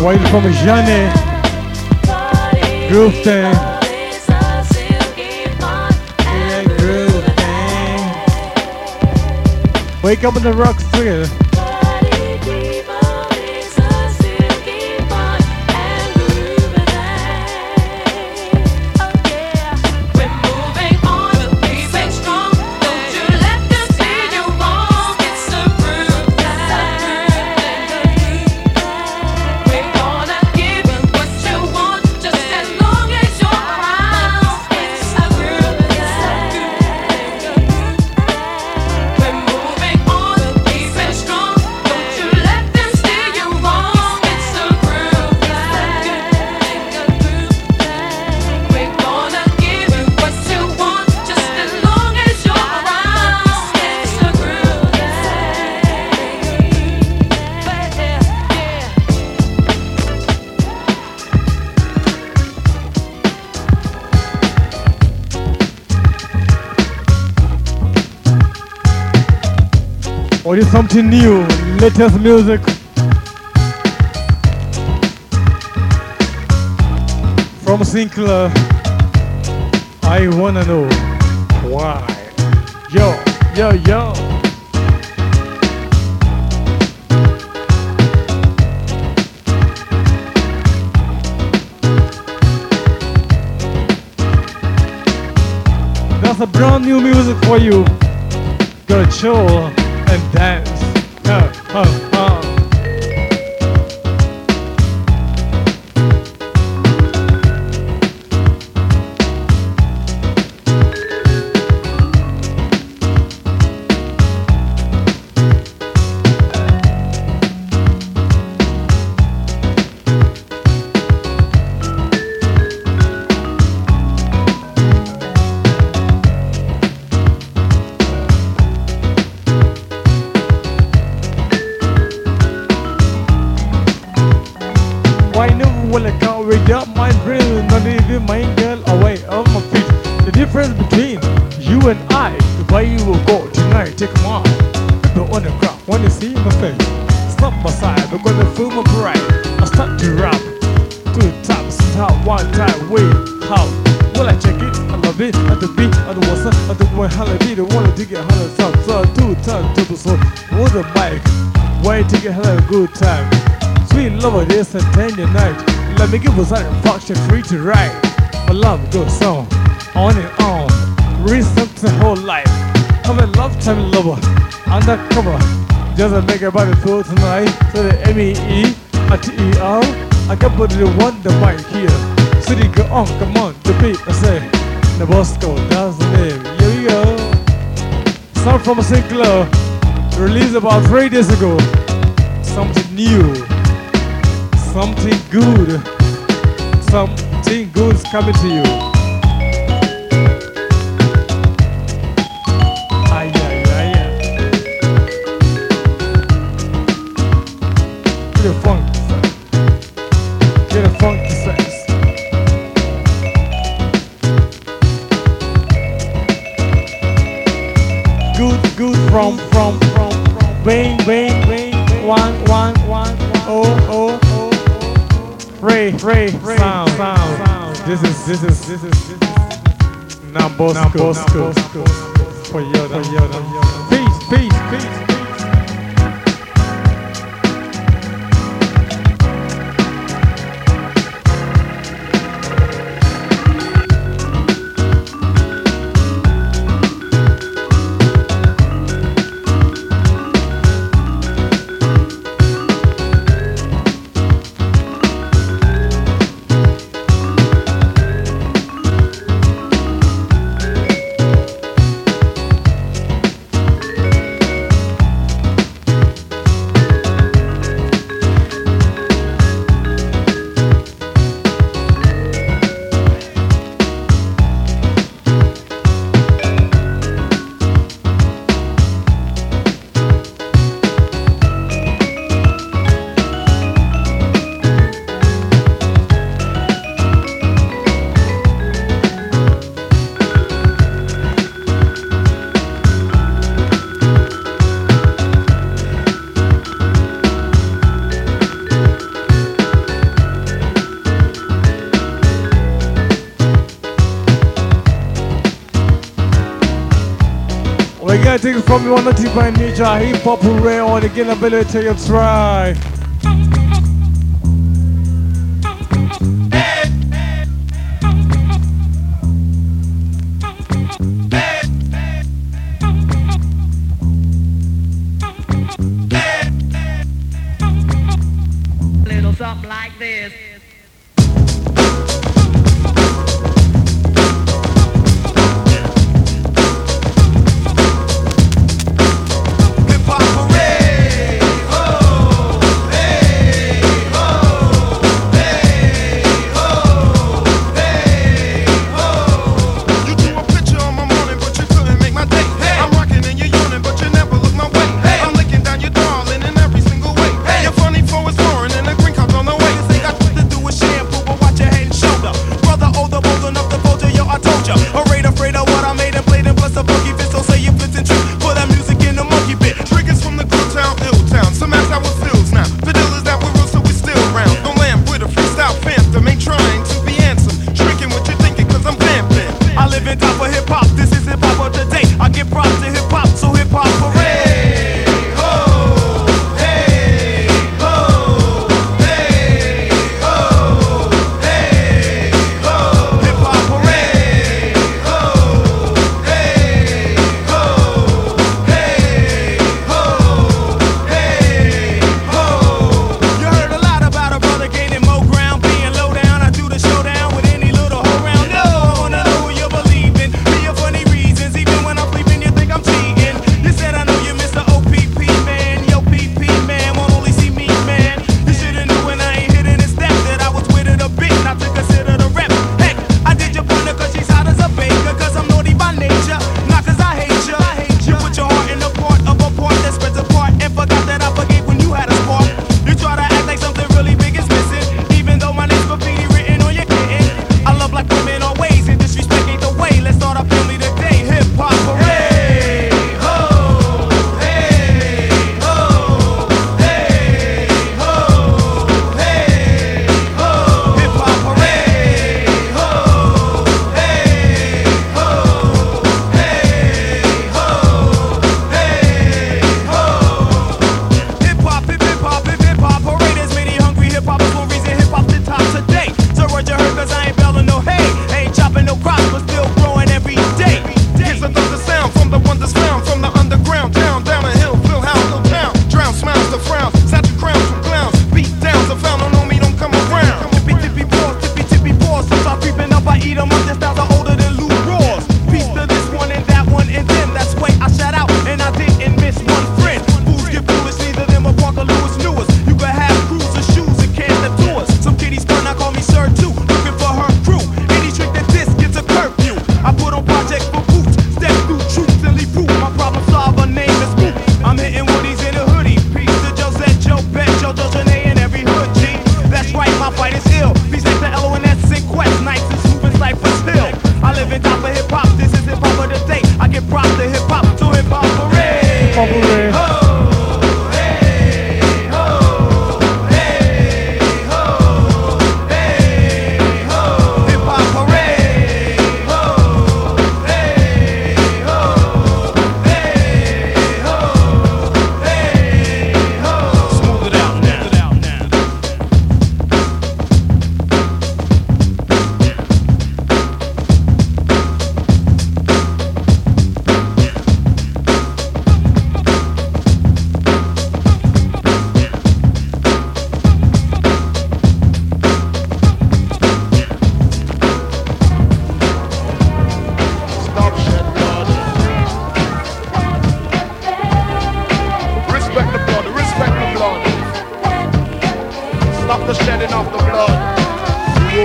Waiting from Johnny. Groove thing. Yeah, groove thing. Wake up in the rocks together. Or is something new, latest music. From Sinclair. I wanna know why. Yo, yo, yo. That's a brand new music for you. Gotta chill and dance. Uh, uh, I start to rap. Two times, how one time, wait, how? Will I check it? I love it. At the beat, at the water, at the one hella beat, I wanna dig it hella top. So times to the soul, with the mic. Why take a hella good time? Sweet lover, this and ten your night. Let me give you satisfaction free to write. My love goes on, on and on. Read something whole life. I'm a lifetime lover, undercover. Just to make everybody feel tonight. So the M-E-E, A-T-E-R. I can put it one the mic here. City go on, come on, the beat, I say. Nabosco, that's the name. Here we go. Sound from Sinclair, released about three days ago. Something new something good. Something good's coming to you. Ray, Ray, sound, sound, sound. This is, this is, this is, this is. Nambosco, Nambosco. For Yoda, for Yoda. Peace, I take it from you on the divine nature, hip hop array on gain ability to try. living die of him.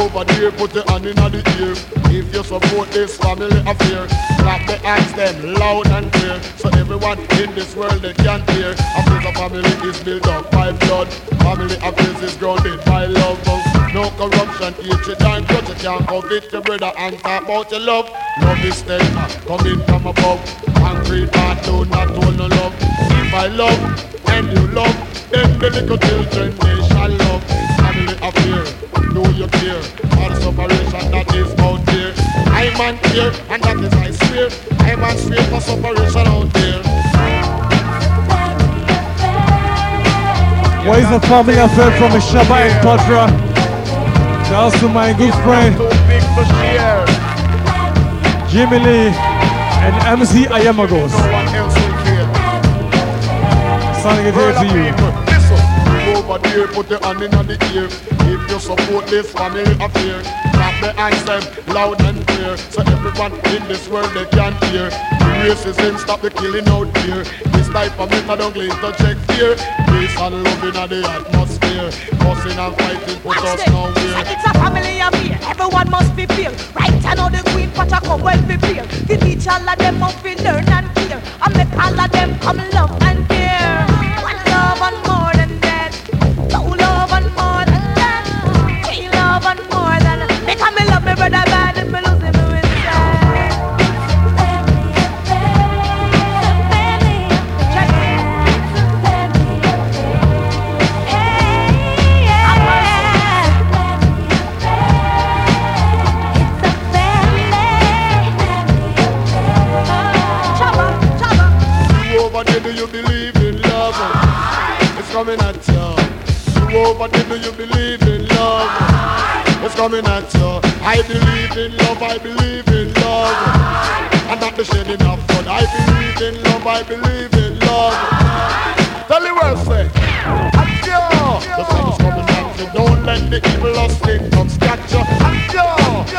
over there, put your hand in the ear. If you support this family affair, clap the hands them loud and clear. So everyone in this world they can hear. Africa family is built up by blood. Family affairs is grounded by love. No corruption, hatred and grudge. You can't covet your brother and talk about your love. Love is tender, coming from above. Angry heart do not hold no love. See my love and you love, then the little children they shall love. Family affair know you care. All the separation that is out there. I'm on and that is I swear. I'm swear for separation out there. What is the family affair from Shabba and Patra? Shout to my good friend Jimmy Lee and MC Ayamagos. Signing it here to you. Over there, put your hand in the ear. If you support this family affair, clap the hands them loud and clear, so everyone in this world they can hear. The racism stop the killing out here. This type of method don't to check fear. Peace and love in the atmosphere. Fussing and fighting put us nowhere. It's a family affair. Everyone must be fair. Right I know the queen, but I come well prepared. The teach all of them must be learn and care. I make all of them come love love? It's coming at you. You over do you believe in love? It's coming at you. I believe in love, I believe in love. I'm not the shedding of blood. I believe in love, I believe in love. Tell the world, say, adieu. The sun is coming at you. Don't let the evil of symptoms catch you. Adieu.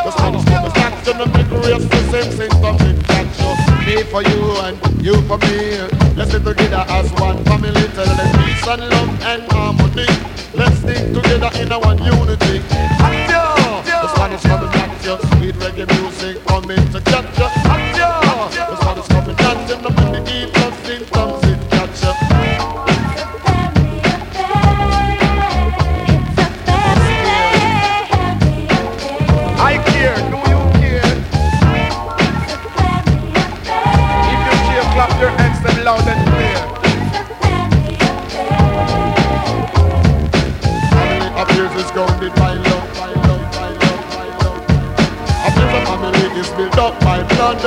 The sun is coming at you. The make race the same symptoms it catch you. Me for you and you for me. Let's live together as one family. Tell them peace and love and harmony. Let's stick together in a one unity. Adieu. The sun is coming at you. Sweet reggae music coming to catch you. Adieu. The sun is coming at you. The many evil symptoms it catch you. Built up by blood.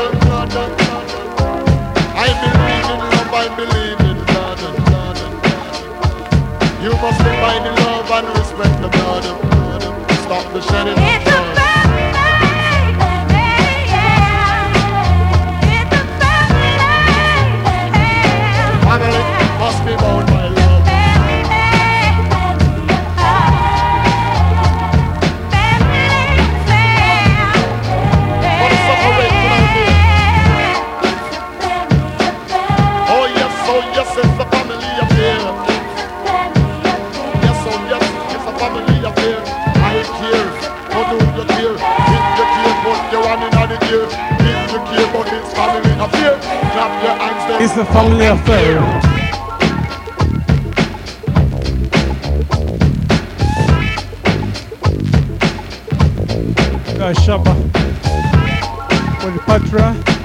I believe in love, I believe in blood. You must by the love and respect the blood. Stop the shedding But it's family affair. Clap your hands. It's a family affair. Shabba. With Patra.